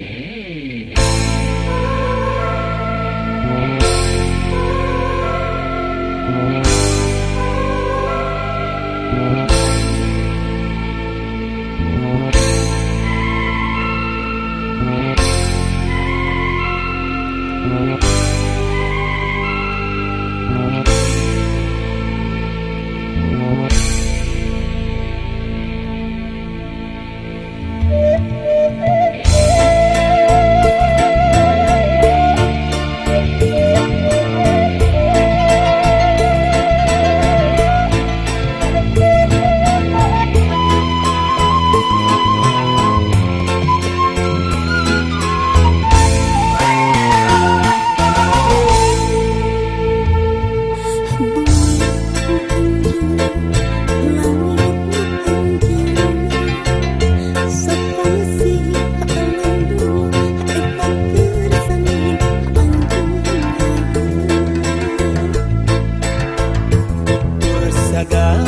Thank sagaa.